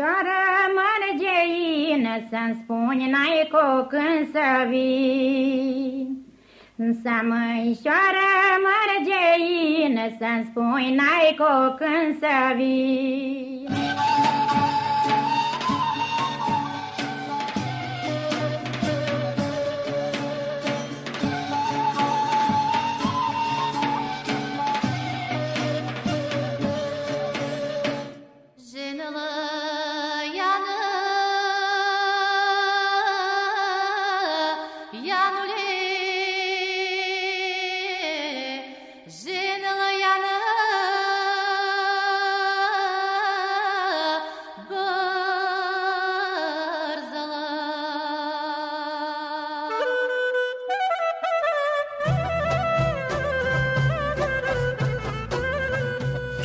măișoară mărgeină, Să-mi spuni n-ai cu când să vii. Să măișoară mărgeină, Să-mi spuni n-ai cu când să vii.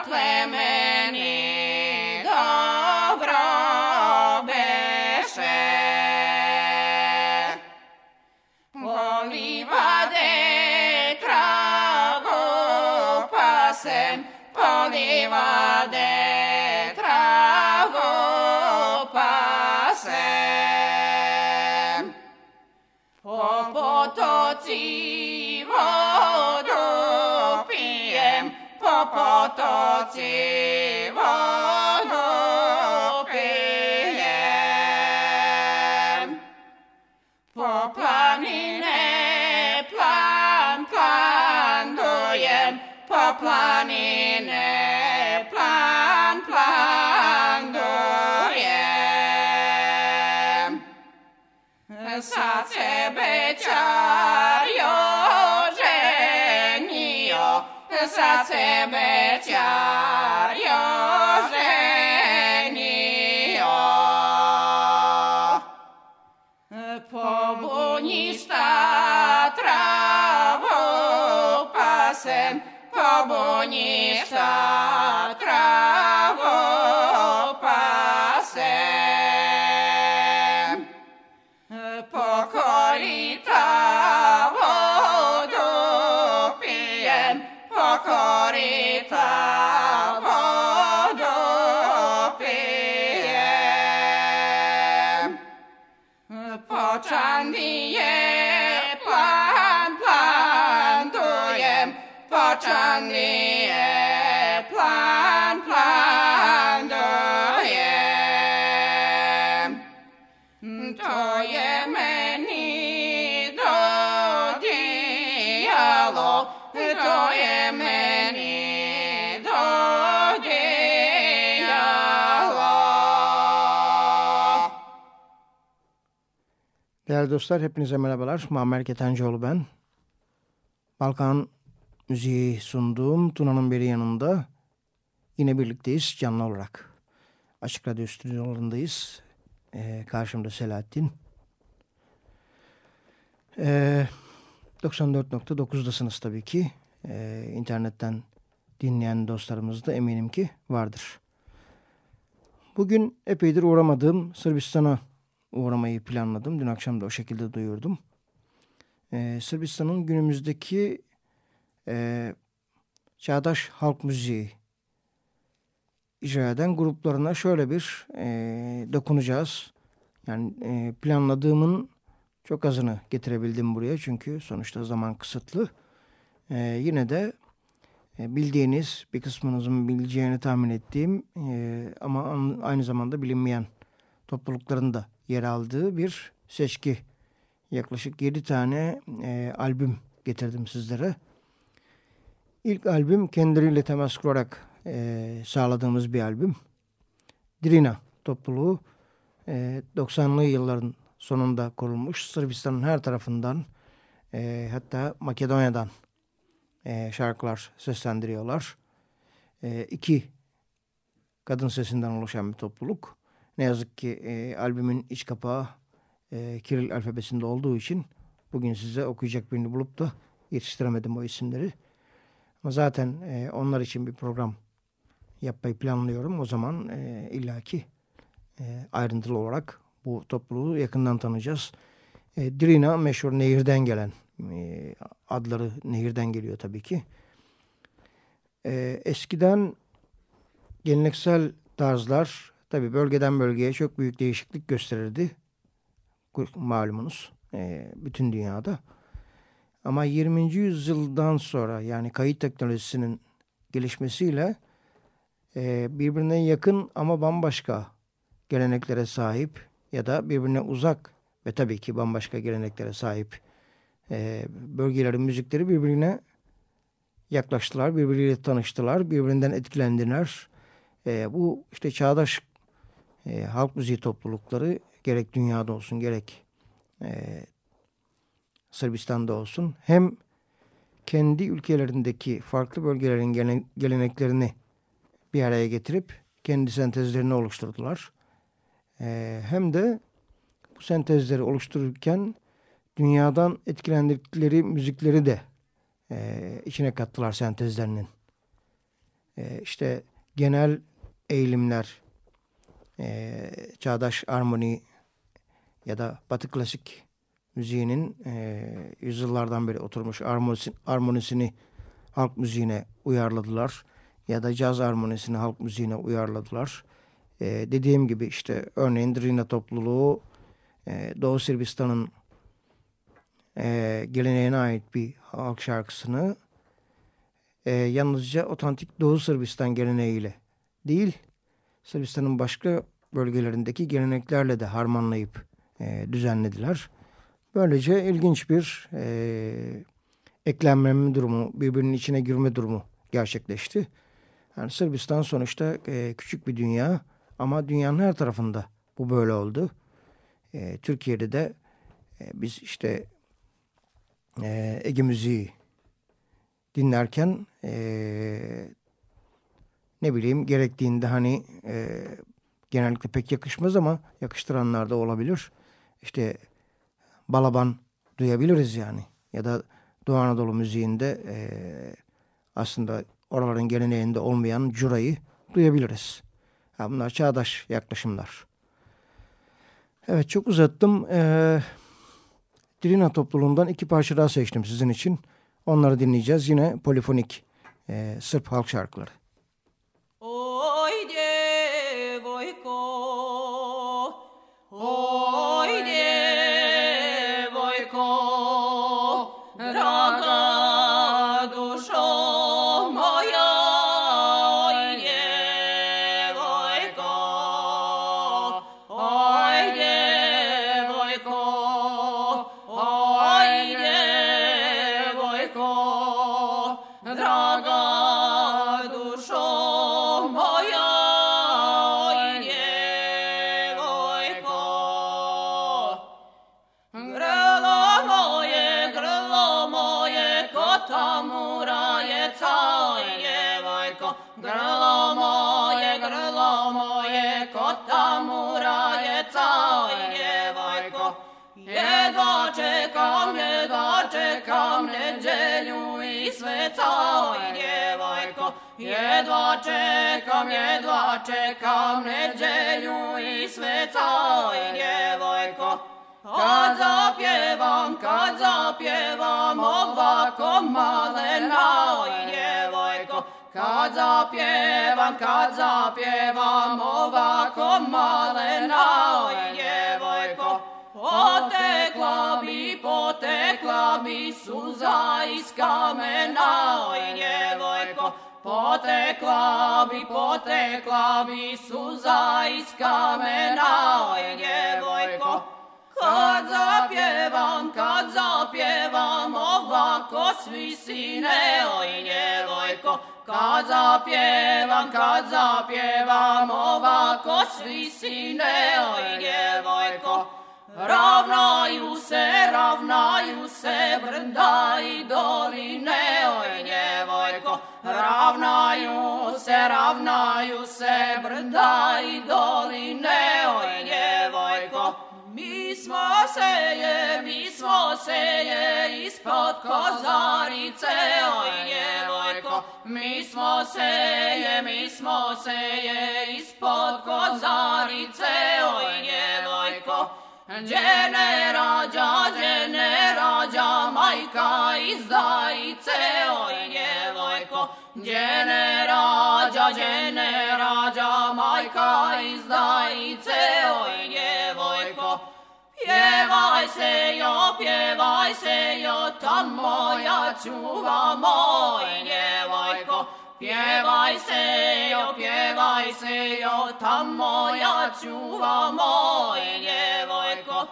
Odakle meni dobro beše. Po livade trago pasem Po livade trago pasem. Po potocima potoci vodu pijem. Po planine plan, plan dujem, po planine plan, plan dujem. Sa sebe čarjo sa tebe ťa ženijo. Pobudniš tá travu pasem, pobudniš tá travu pasem. Počandije plan, plan dujem. To je meni dodijalo, to je meni dodijalo. Değerli dostlar hepinize merhabalar. Muammer Ketencoğlu ben. Balkan müziği sunduğum Tuna'nın beri yanında yine birlikteyiz canlı olarak. Açık Radyo stüdyolarındayız. Ee, karşımda Selahattin. Ee, 94.9'dasınız tabii ki. Ee, internetten dinleyen dostlarımız da eminim ki vardır. Bugün epeydir uğramadığım Sırbistan'a uğramayı planladım. Dün akşam da o şekilde duyurdum. Ee, Sırbistan'ın günümüzdeki e, çağdaş halk müziği icra eden gruplarına şöyle bir e, dokunacağız. Yani e, planladığımın çok azını getirebildim buraya çünkü sonuçta zaman kısıtlı. E, yine de e, bildiğiniz bir kısmınızın bileceğini tahmin ettiğim e, ama aynı zamanda bilinmeyen toplulukların da yer aldığı bir seçki. Yaklaşık 7 tane e, albüm getirdim sizlere. İlk albüm kendileriyle temas kurarak e, sağladığımız bir albüm. Drina topluluğu e, 90'lı yılların sonunda kurulmuş. Sırbistan'ın her tarafından e, hatta Makedonya'dan e, şarkılar seslendiriyorlar. E, iki kadın sesinden oluşan bir topluluk. Ne yazık ki e, albümün iç kapağı e, Kiril alfabesinde olduğu için bugün size okuyacak birini bulup da yetiştiremedim o isimleri. Ama zaten e, onlar için bir program yapmayı planlıyorum. O zaman e, illaki e, ayrıntılı olarak bu topluluğu yakından tanıyacağız. E, Drina meşhur nehirden gelen e, adları nehirden geliyor tabii ki. E, eskiden geleneksel tarzlar tabii bölgeden bölgeye çok büyük değişiklik gösterirdi. Malumunuz e, bütün dünyada. Ama 20. yüzyıldan sonra yani kayıt teknolojisinin gelişmesiyle e, birbirine yakın ama bambaşka geleneklere sahip ya da birbirine uzak ve tabii ki bambaşka geleneklere sahip e, bölgelerin müzikleri birbirine yaklaştılar, birbiriyle tanıştılar, birbirinden etkilendiler. E, bu işte çağdaş e, halk müziği toplulukları gerek dünyada olsun gerek e, Sırbistan'da olsun hem kendi ülkelerindeki farklı bölgelerin geleneklerini bir araya getirip kendi sentezlerini oluşturdular. Ee, hem de bu sentezleri oluştururken dünyadan etkilendikleri müzikleri de e, içine kattılar sentezlerinin. E, işte genel eğilimler, e, çağdaş armoni ya da batı klasik müziğinin e, yüzyıllardan beri oturmuş armonisi, armonisini halk müziğine uyarladılar ya da caz armonisini halk müziğine uyarladılar. E, dediğim gibi işte örneğin Drina topluluğu e, Doğu Sırbistan'ın e, geleneğine ait bir halk şarkısını e, yalnızca otantik Doğu Sırbistan geleneğiyle değil Sırbistan'ın başka bölgelerindeki geleneklerle de harmanlayıp e, düzenlediler. Böylece ilginç bir e, eklenmeme durumu, birbirinin içine girme durumu gerçekleşti. Yani Sırbistan sonuçta e, küçük bir dünya ama dünyanın her tarafında bu böyle oldu. E, Türkiye'de de e, biz işte e, Ege müziği dinlerken e, ne bileyim gerektiğinde hani e, genellikle pek yakışmaz ama yakıştıranlar da olabilir. İşte balaban duyabiliriz yani. Ya da Doğu Anadolu müziğinde e, aslında oraların geleneğinde olmayan curayı duyabiliriz. Ya bunlar çağdaş yaklaşımlar. Evet çok uzattım. Ee, Dilina topluluğundan iki parça daha seçtim sizin için. Onları dinleyeceğiz. Yine polifonik e, Sırp halk şarkıları. doczekam, nie doczekam niedzielu i swe całej niewajko. Nie doczekam, nie doczekam niedzielu i swe całej niewajko. Kad zapjevam, kad zapjevam ovako malena, oj djevojko. Kad zapjevam, kad zapjevam ovako malena, oj djevojko. Potekla bi, potekla bi suza iz kamena oj djevojko, potekla bi, potekla bi suza iz kamena oj djevojko. Kad zapjevam, kad zapjevam ovako svi sine, oj djevojko. Kad zapjevam, kad zapjevam ovako svi sine, oj djevojko. Ravnaju se, ravnaju se brda i doline, oj djevojko. Ravnaju se, ravnaju se brda i doline, oj djevojko. Mi smo se je, mi smo se je ispod kozarice, oj djevojko. Mi smo se je, mi smo se je ispod kozarice, oj djevojko. Gdje ne rađa, gdje ne rađa majka izdajice, oj djevojko. Gdje ne rađa, gdje ne rađa majka izdajice, oj djevojko. Pjevaj se jo, pjevaj se jo, tamo ja čuvam, oj djevojko. Śpiewaj sejo, śpiewaj sejo, tam moja czuwa moje niewojko.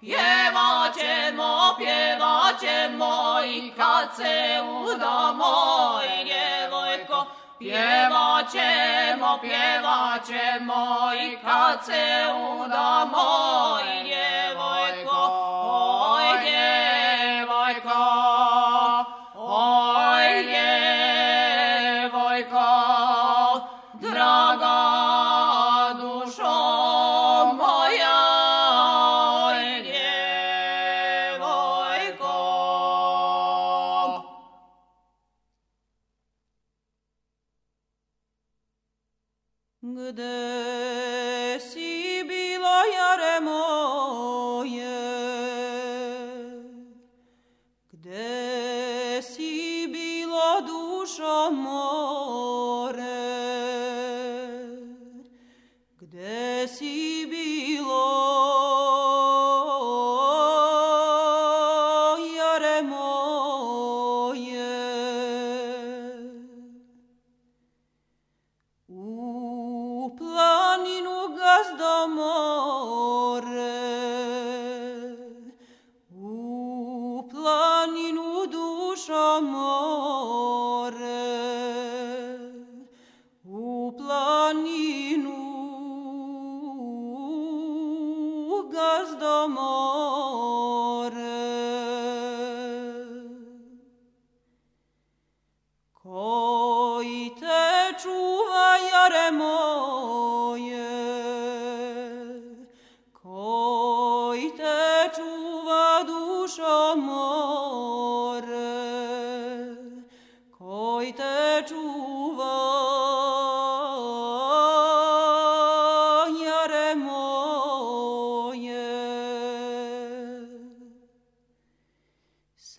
Piewacie mo, piewacie moi, kad se uda moje niewojko. Piewacie mo, piewacie moi, kad se uda moje niewojko.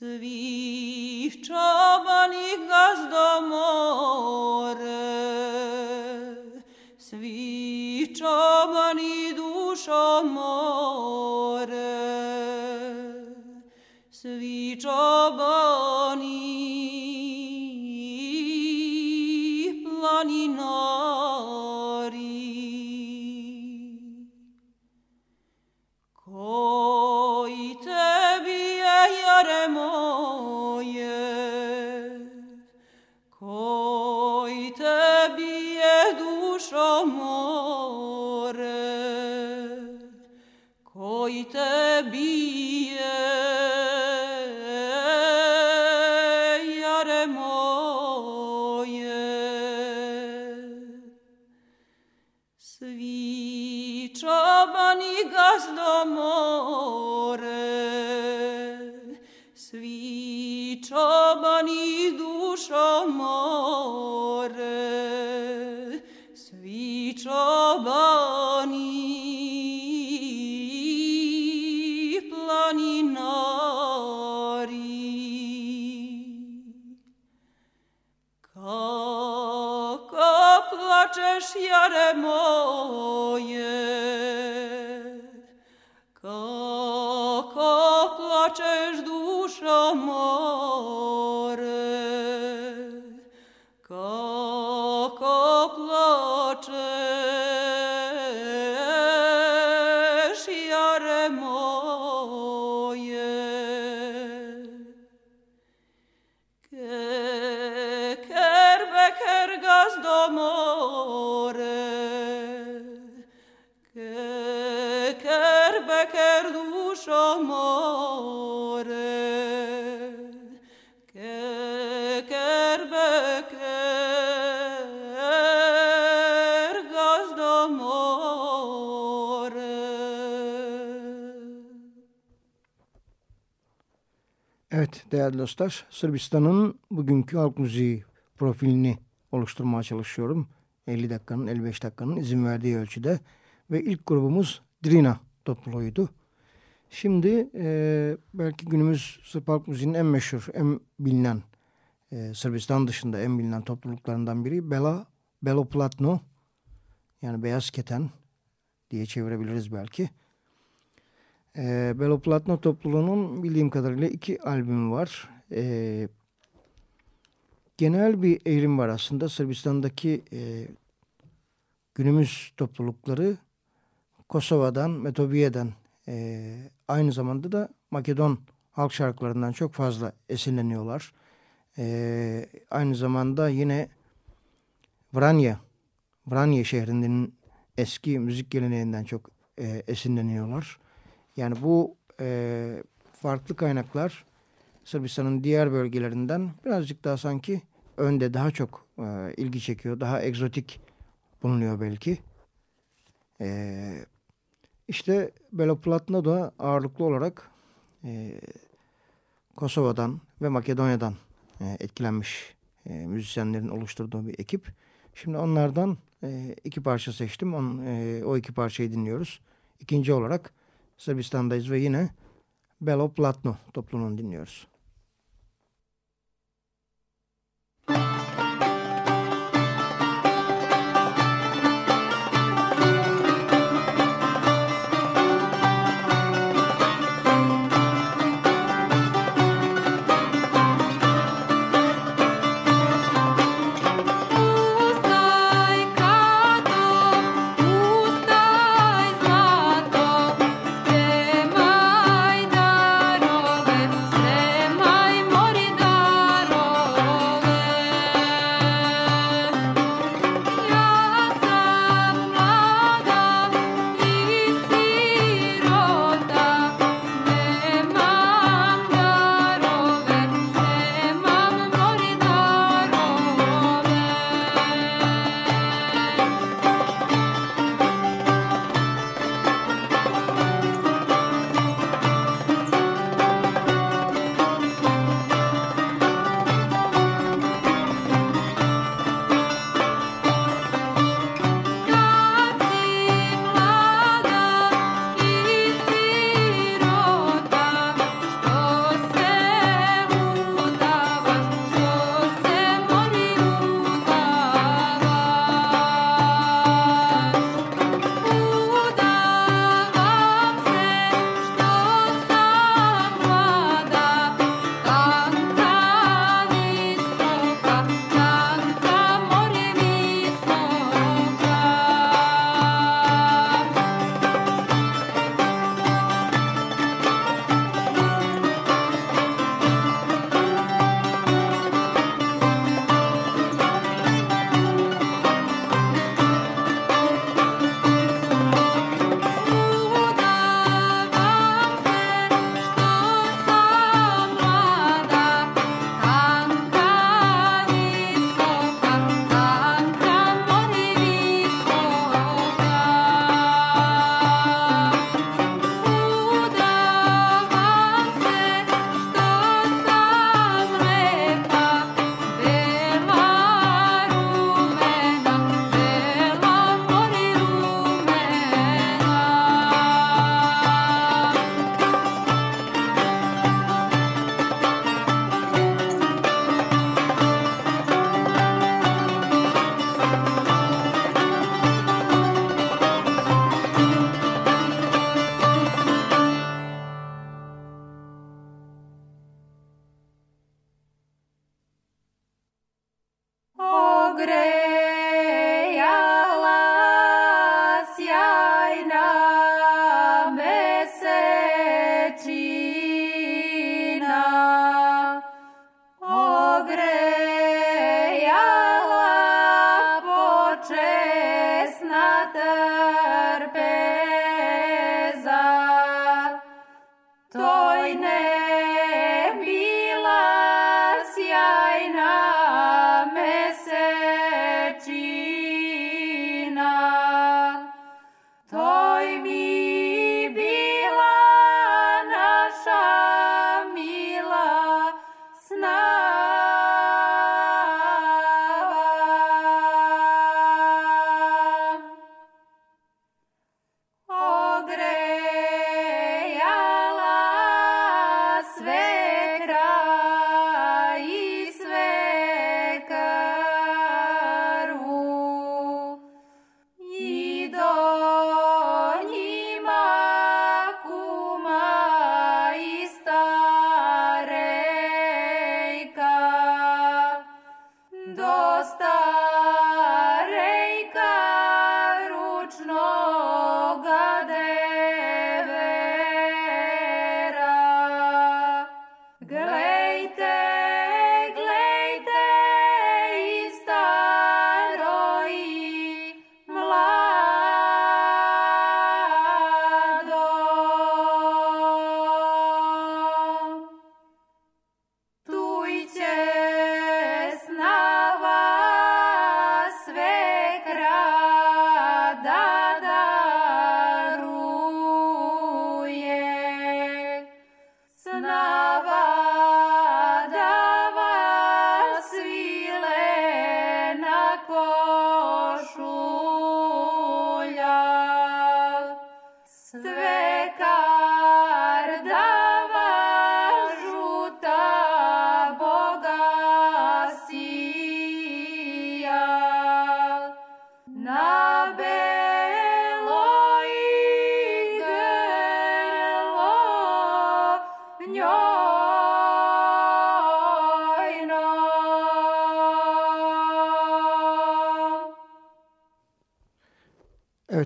We Svih Evet değerli dostlar Sırbistan'ın bugünkü halk müziği profilini oluşturmaya çalışıyorum. 50 dakikanın 55 dakikanın izin verdiği ölçüde ve ilk grubumuz Drina topluluğuydu. Şimdi e, belki günümüz Sırp halk müziğinin en meşhur, en bilinen e, Sırbistan dışında en bilinen topluluklarından biri Bela Belo Platno yani Beyaz Keten diye çevirebiliriz belki. E, Belo Platno topluluğunun bildiğim kadarıyla iki albümü var. E, genel bir eğilim var aslında. Sırbistan'daki e, günümüz toplulukları Kosova'dan, Metobiye'den e, aynı zamanda da Makedon halk şarkılarından çok fazla esinleniyorlar. E, aynı zamanda yine Vranja, Vranje şehrinin eski müzik geleneğinden çok e, esinleniyorlar. Yani bu e, farklı kaynaklar Sırbistan'ın diğer bölgelerinden birazcık daha sanki önde daha çok e, ilgi çekiyor. Daha egzotik bulunuyor belki. E, işte Beloplatno da ağırlıklı olarak e, Kosova'dan ve Makedonya'dan e, etkilenmiş e, müzisyenlerin oluşturduğu bir ekip. Şimdi onlardan e, iki parça seçtim. On, e, o iki parçayı dinliyoruz. İkinci olarak Sırbistan'dayız ve yine Belo Platno topluluğunu dinliyoruz.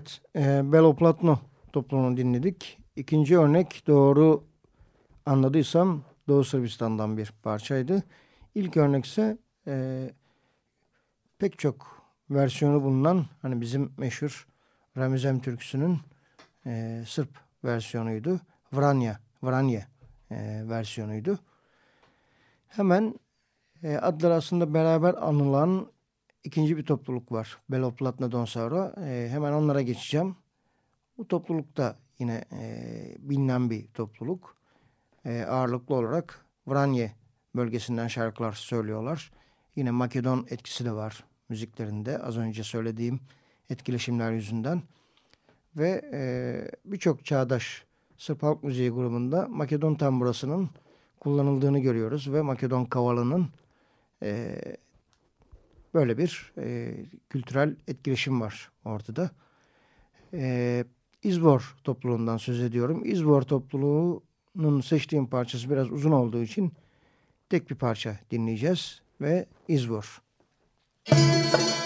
Evet, e, Beloplatno topluluğunu dinledik. İkinci örnek doğru anladıysam Doğu Sırbistan'dan bir parçaydı. İlk örnek ise e, pek çok versiyonu bulunan hani bizim meşhur Ramizem türküsünün e, Sırp versiyonuydu. Vranya, Vranje e, versiyonuydu. Hemen e, adları aslında beraber anılan ikinci bir topluluk var. Beloplatna'dan sonra. E, hemen onlara geçeceğim. Bu topluluk da yine e, bilinen bir topluluk. E, ağırlıklı olarak Vranje bölgesinden şarkılar söylüyorlar. Yine Makedon etkisi de var müziklerinde. Az önce söylediğim etkileşimler yüzünden. Ve e, birçok çağdaş Sırp halk müziği grubunda Makedon tamburasının kullanıldığını görüyoruz. Ve Makedon kavalının e, böyle bir e, kültürel etkileşim var ortada. E, İzbor topluluğundan söz ediyorum. İzbor topluluğunun seçtiğim parçası biraz uzun olduğu için tek bir parça dinleyeceğiz ve İzbor. Svu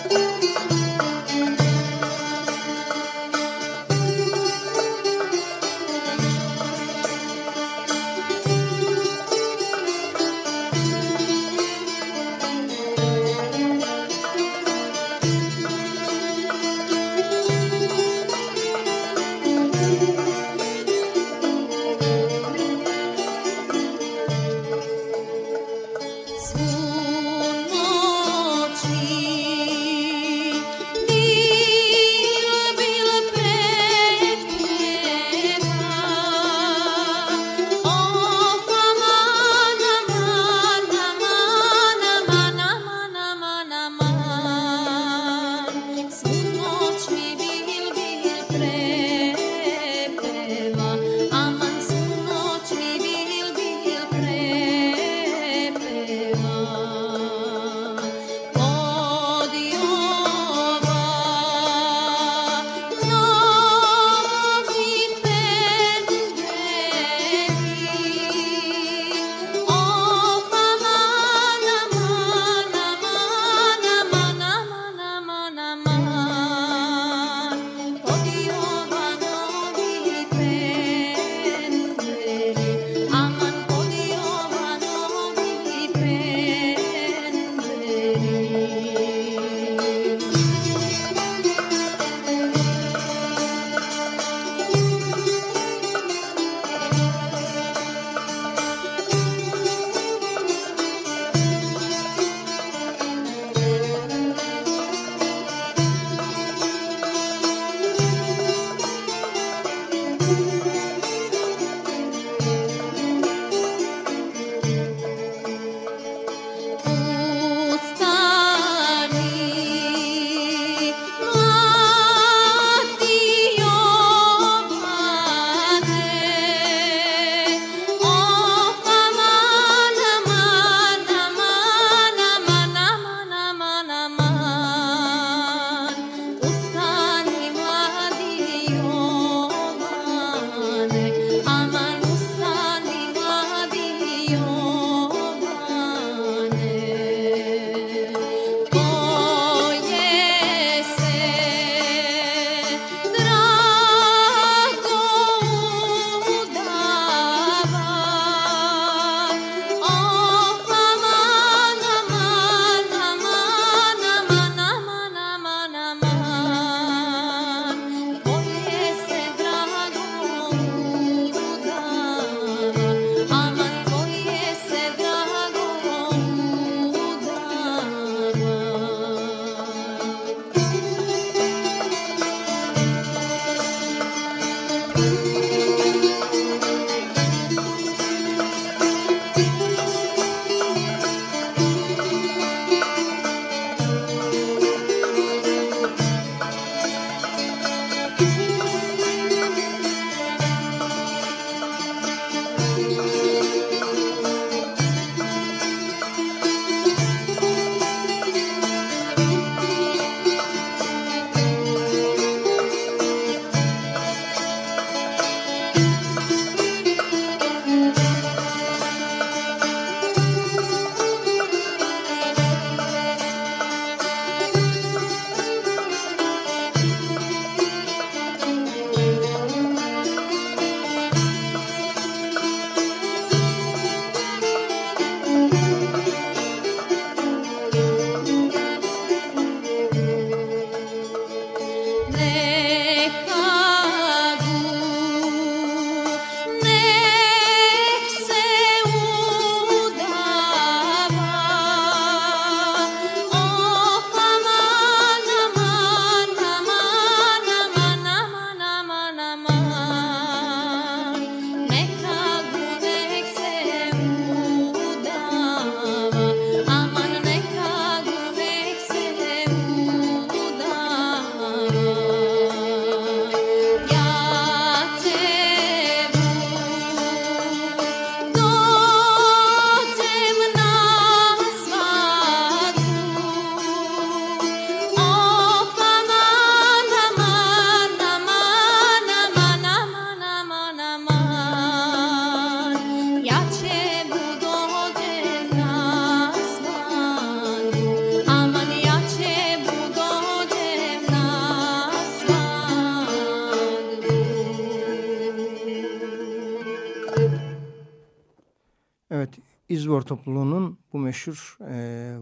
topluluğunun bu meşhur e,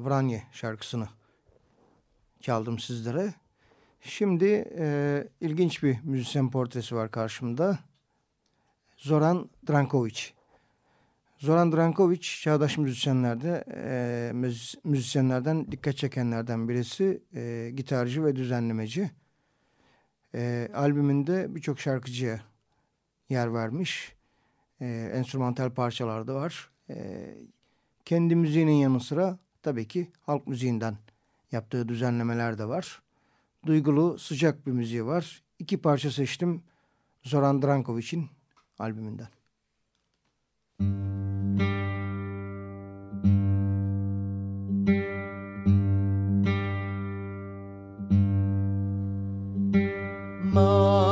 Vranje şarkısını çaldım sizlere. Şimdi e, ilginç bir müzisyen portresi var karşımda. Zoran Drankovic. Zoran Drankovic çağdaş müzisyenlerde e, müzis müzisyenlerden dikkat çekenlerden birisi. E, gitarcı ve düzenlemeci. E, albümünde birçok şarkıcıya yer vermiş. E, enstrümantal parçalar da var. E, kendi müziğinin yanı sıra tabii ki halk müziğinden yaptığı düzenlemeler de var. Duygulu, sıcak bir müziği var. İki parça seçtim Zoran Drankovic'in albümünden. Maratio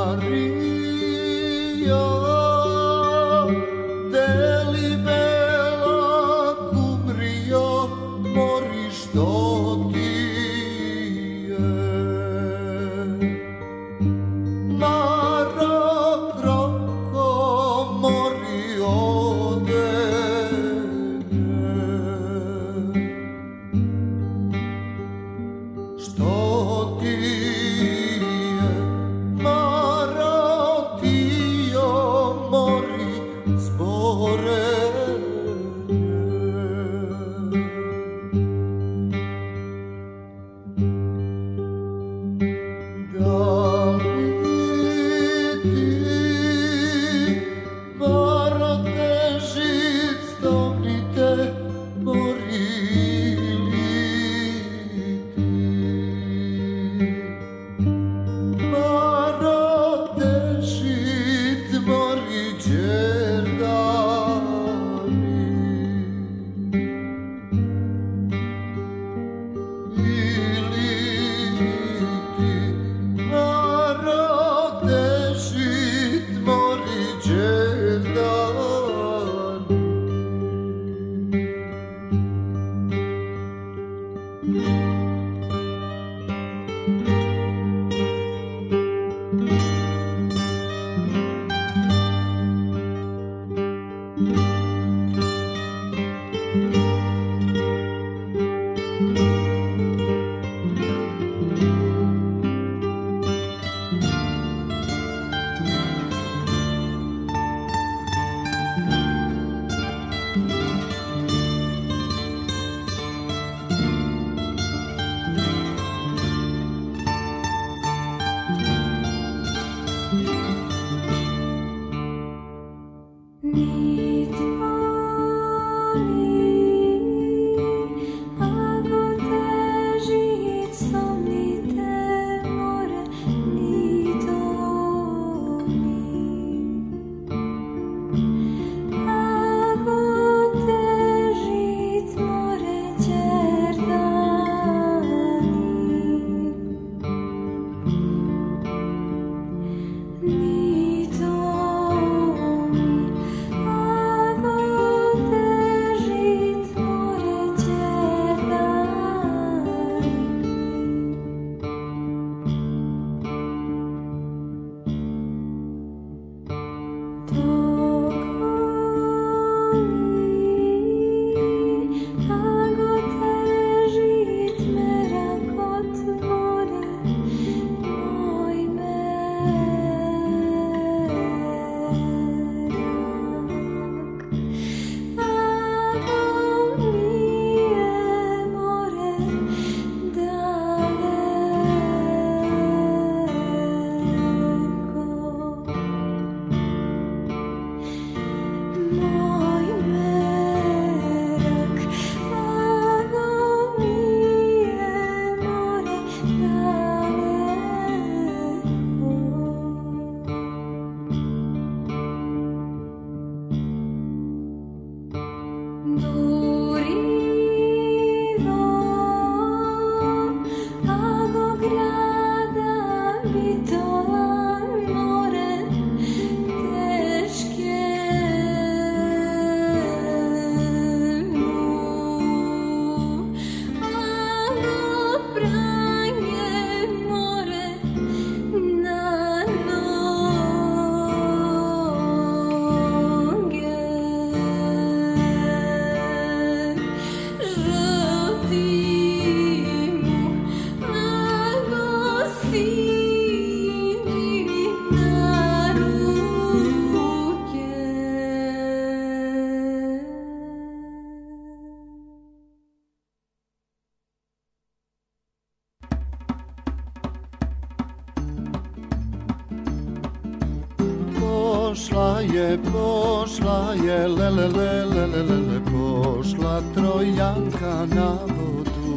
le, pošla trojanka na vodu,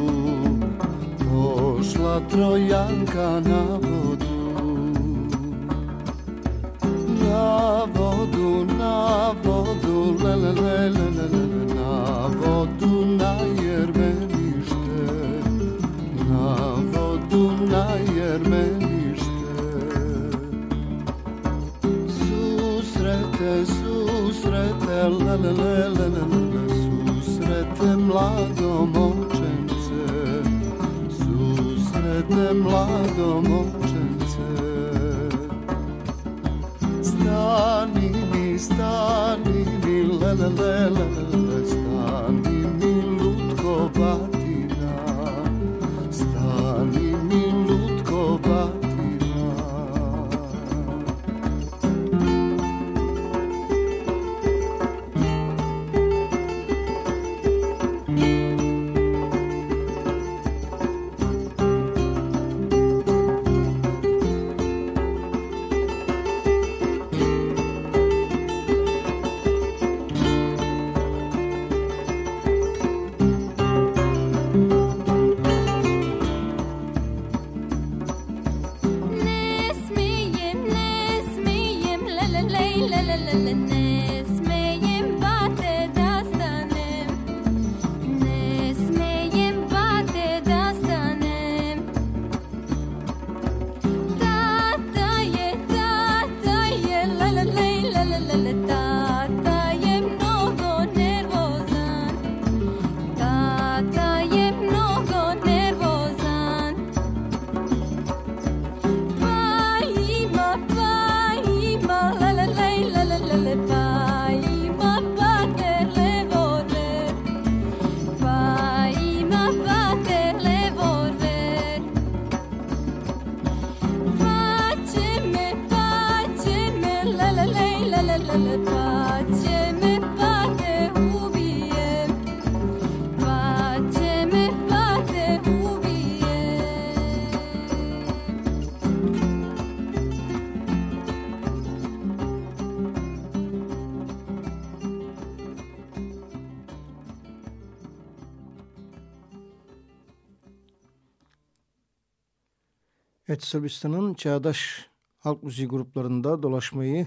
pošla trojanka na vodu. Na vodu, na vodu, le, le, le, le, na vodu, na jermenište, na vodu, na jermenište. Susrete, le, le, le, le, le, le, le, susrete mlado momčence, susrete mlado momčence. Stani mi, stani mi, le, le, le, le, le, le, stani Evet Sırbistan'ın çağdaş halk müziği gruplarında dolaşmayı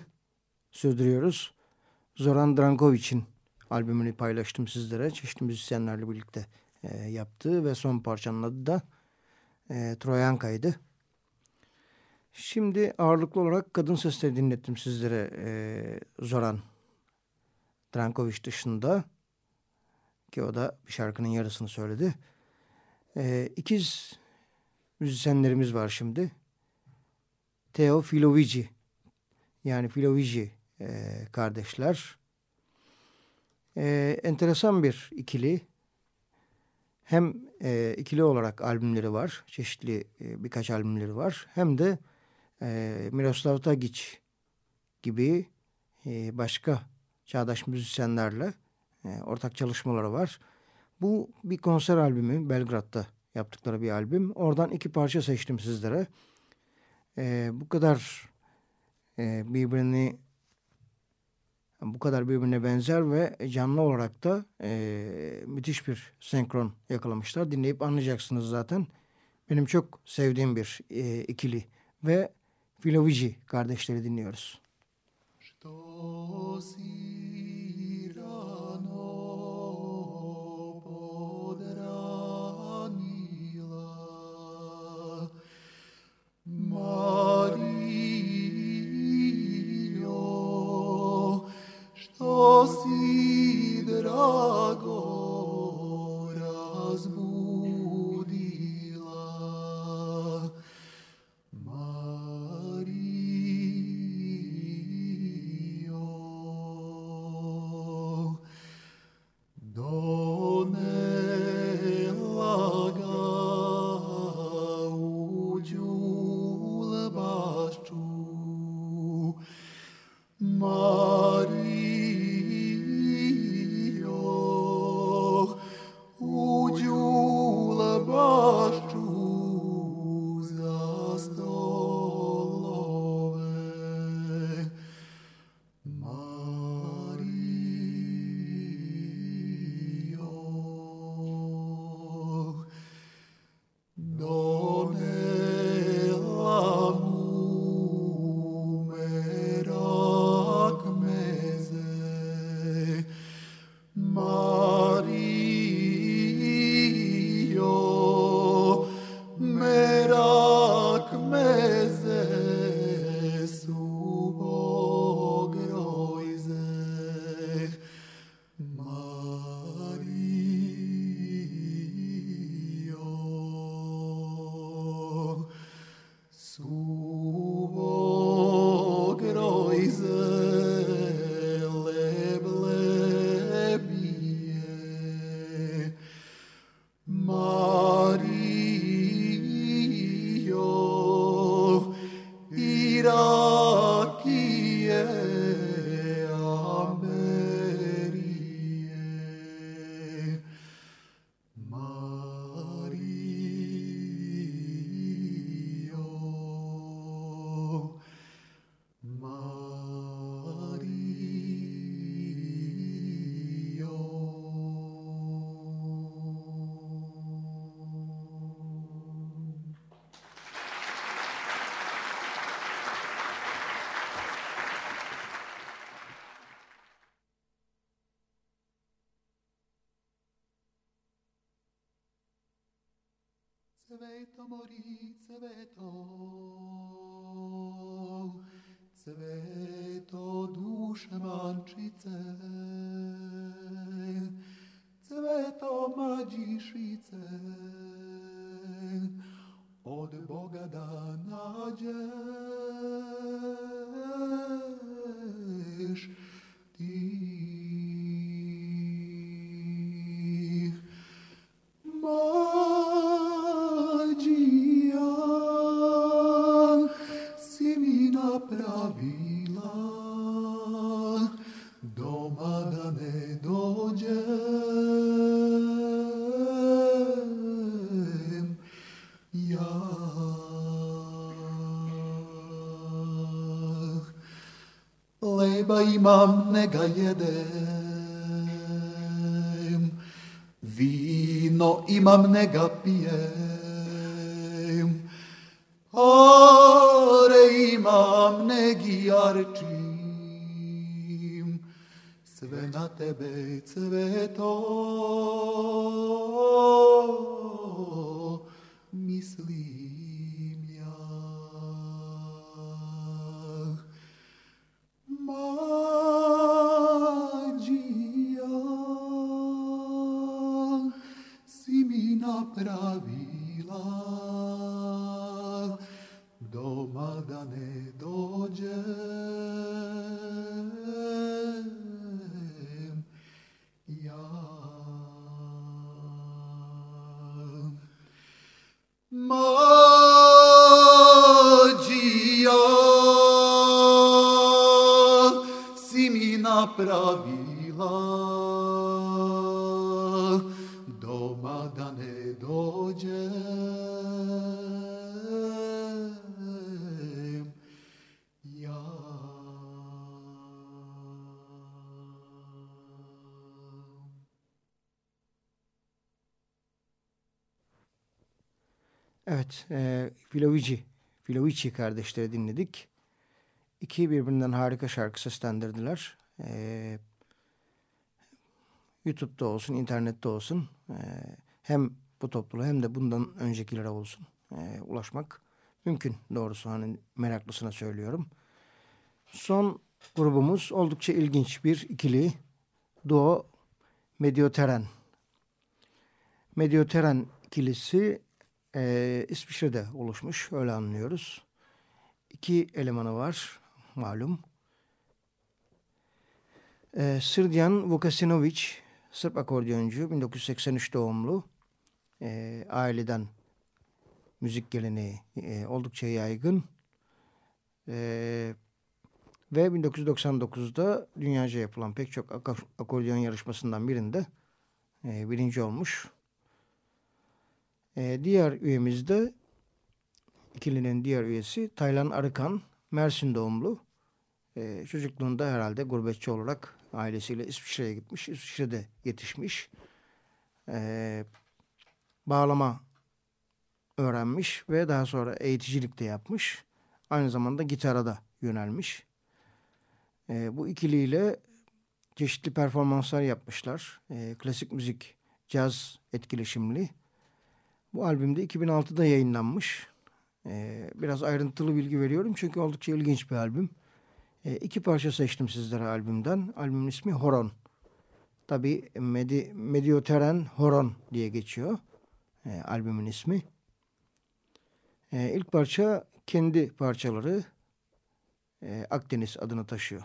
sürdürüyoruz. Zoran Drankovic'in albümünü paylaştım sizlere. Çeşitli müzisyenlerle birlikte e, yaptığı ve son parçanın adı da e, Troyanka'ydı. Şimdi ağırlıklı olarak kadın sesleri dinlettim sizlere e, Zoran Drankovic dışında. Ki o da bir şarkının yarısını söyledi. E, ikiz müzisyenlerimiz var şimdi. Theo Filovici yani Filovici e, kardeşler. E, enteresan bir ikili. Hem e, ikili olarak albümleri var. Çeşitli e, birkaç albümleri var. Hem de e, Miroslav Tagic gibi e, başka çağdaş müzisyenlerle e, ortak çalışmaları var. Bu bir konser albümü Belgrad'da yaptıkları bir albüm. Oradan iki parça seçtim sizlere. Ee, bu kadar e, birbirini bu kadar birbirine benzer ve canlı olarak da e, müthiş bir senkron yakalamışlar. Dinleyip anlayacaksınız zaten. Benim çok sevdiğim bir e, ikili ve Filovici kardeşleri dinliyoruz. İmam, ne ga jedem, Vino imam, ne ga pijem, Are imam, ne gi jarčim, Sve na tebe cveto mislim Filovici kardeşleri dinledik. İki birbirinden harika şarkı seslendirdiler. E, YouTube'da olsun, internette olsun. e, hem bu topluluğa hem de bundan öncekilere olsun e, ulaşmak mümkün doğrusu hani meraklısına söylüyorum. Son grubumuz oldukça ilginç bir ikili. Duo Medioteren. Medioteren ikilisi e, İsviçre'de oluşmuş öyle anlıyoruz. İki elemanı var malum. E, Srdjan Vukasinovic Sırp akordeoncu 1983 doğumlu e, aileden müzik geleneği e, oldukça yaygın. E, ve 1999'da dünyaca yapılan pek çok ak- akordeon yarışmasından birinde e, birinci olmuş. E, diğer üyemiz de ikilinin diğer üyesi Taylan Arıkan, Mersin doğumlu. E, çocukluğunda herhalde gurbetçi olarak ailesiyle İsviçre'ye gitmiş. İsviçre'de yetişmiş. E, bağlama öğrenmiş ve daha sonra eğiticilik de yapmış. Aynı zamanda gitara da yönelmiş. E, bu ikiliyle çeşitli performanslar yapmışlar. E, klasik müzik, caz etkileşimli. Bu albümde 2006'da yayınlanmış. E, biraz ayrıntılı bilgi veriyorum çünkü oldukça ilginç bir albüm. E, iki parça seçtim sizlere albümden. Albümün ismi Horon. Tabi Medi, Medioteren Horon diye geçiyor e, albümün ismi. E, ilk parça kendi parçaları e, Akdeniz adını taşıyor.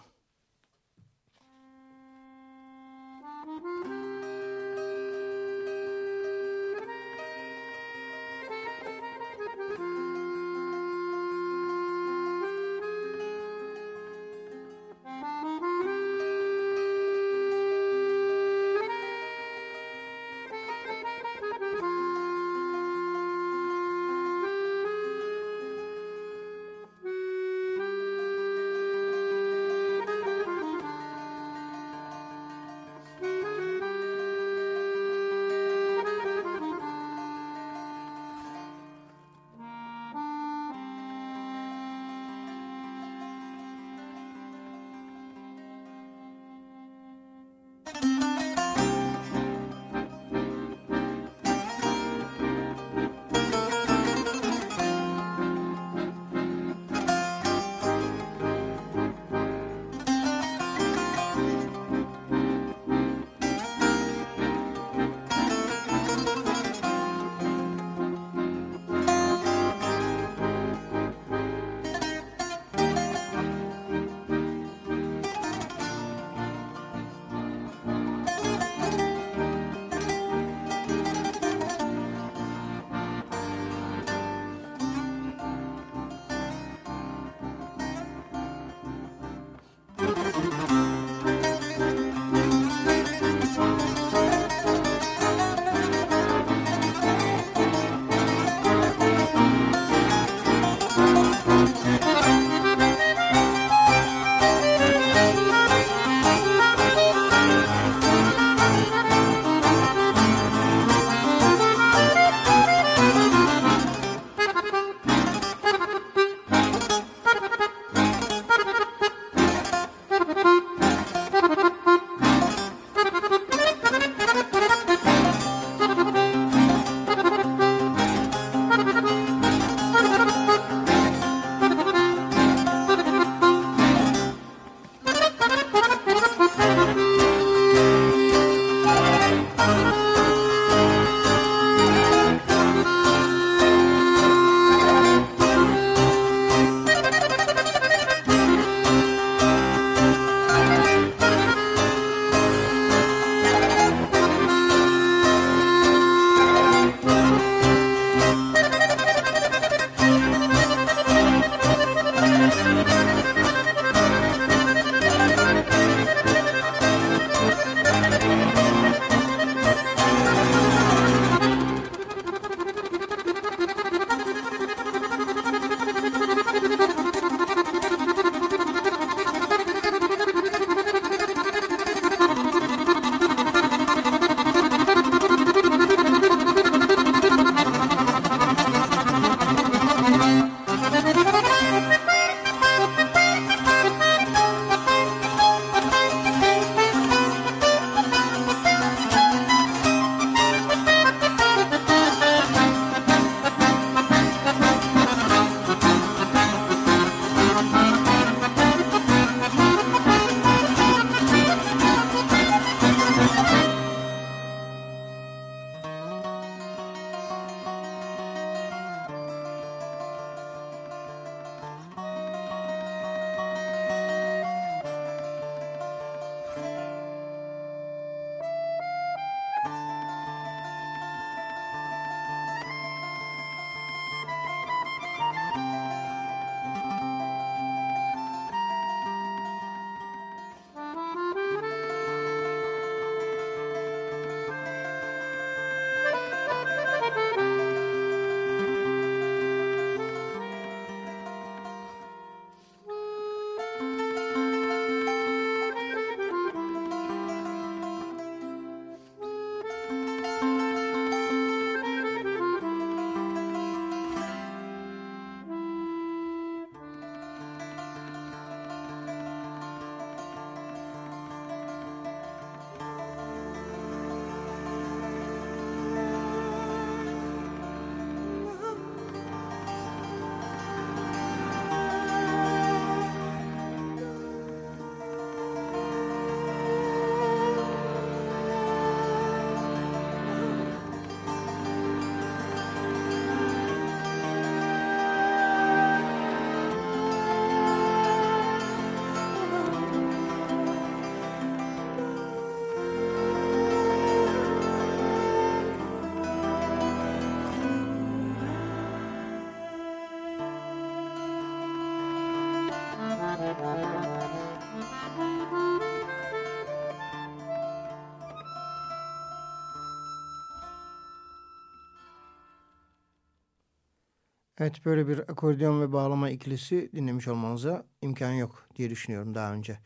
Evet böyle bir akordeon ve bağlama ikilisi dinlemiş olmanıza imkan yok diye düşünüyorum daha önce.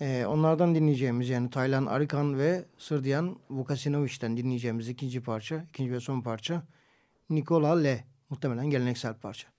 Ee, onlardan dinleyeceğimiz yani Taylan Arikan ve Sırdiyan Vukasinovic'den dinleyeceğimiz ikinci parça, ikinci ve son parça Nikola Le. Muhtemelen geleneksel parça.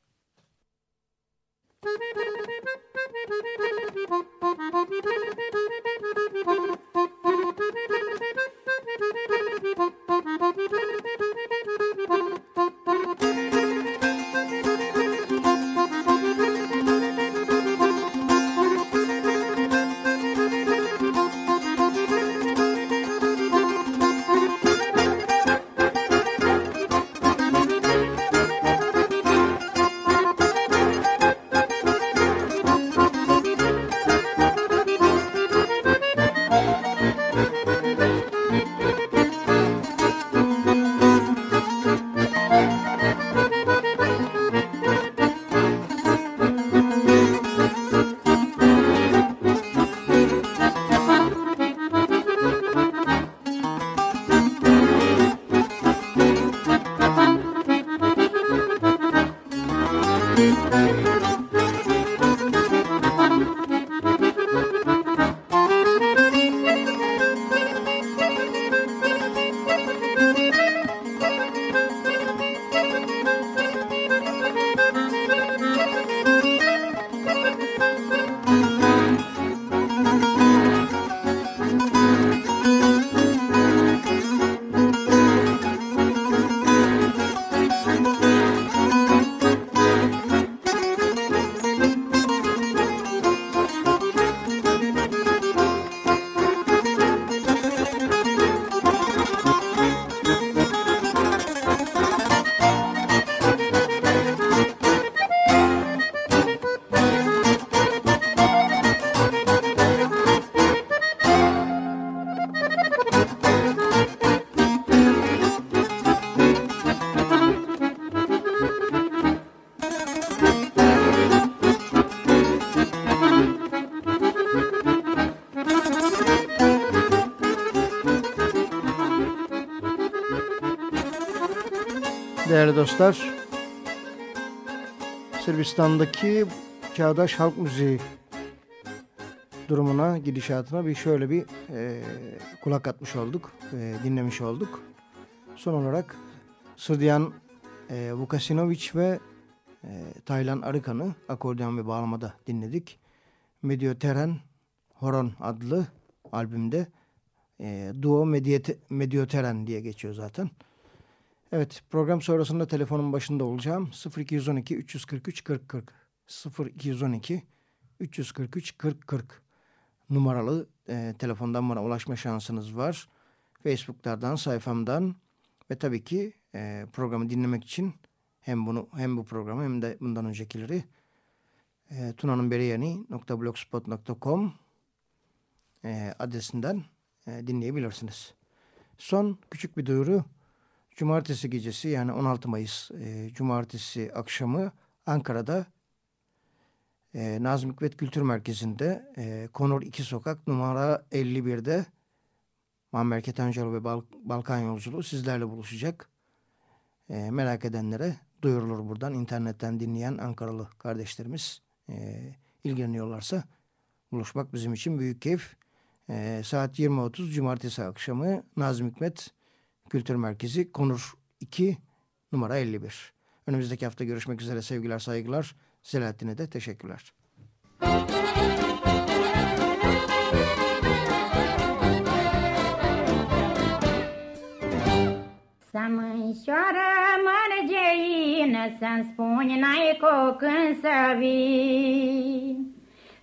Değerli dostlar, Sırbistan'daki çağdaş halk müziği durumuna, gidişatına bir şöyle bir e, kulak atmış olduk, e, dinlemiş olduk. Son olarak Sırdiyan e, Vukasinovic ve e, Taylan Arıkan'ı akordeon ve bağlamada dinledik. Medioteren Horon adlı albümde e, Duo Medioteren diye geçiyor zaten. Evet program sonrasında telefonun başında olacağım. 0212 343 40 40 0212 343 40 40 numaralı e, telefondan bana ulaşma şansınız var. Facebook'lardan, sayfamdan ve tabii ki e, programı dinlemek için hem bunu hem bu programı hem de bundan öncekileri e, tunanınberiyani.blogspot.com e, adresinden e, dinleyebilirsiniz. Son küçük bir duyuru. Cumartesi gecesi yani 16 Mayıs e, Cumartesi akşamı Ankara'da e, Nazım Hikmet Kültür Merkezi'nde e, Konur 2 Sokak numara 51'de Muammer Ketencalı ve Bal Balkan Yolculuğu sizlerle buluşacak. E, merak edenlere duyurulur buradan. internetten dinleyen Ankaralı kardeşlerimiz e, ilgileniyorlarsa buluşmak bizim için büyük keyif. E, saat 20.30 Cumartesi akşamı Nazım Hikmet Kültür Merkezi Konur 2 numara 51. Önümüzdeki hafta görüşmek üzere sevgiler saygılar. Selahattin'e de teşekkürler. Să mânșoară mărgeină, Să-mi spuni n-ai cu când să vii.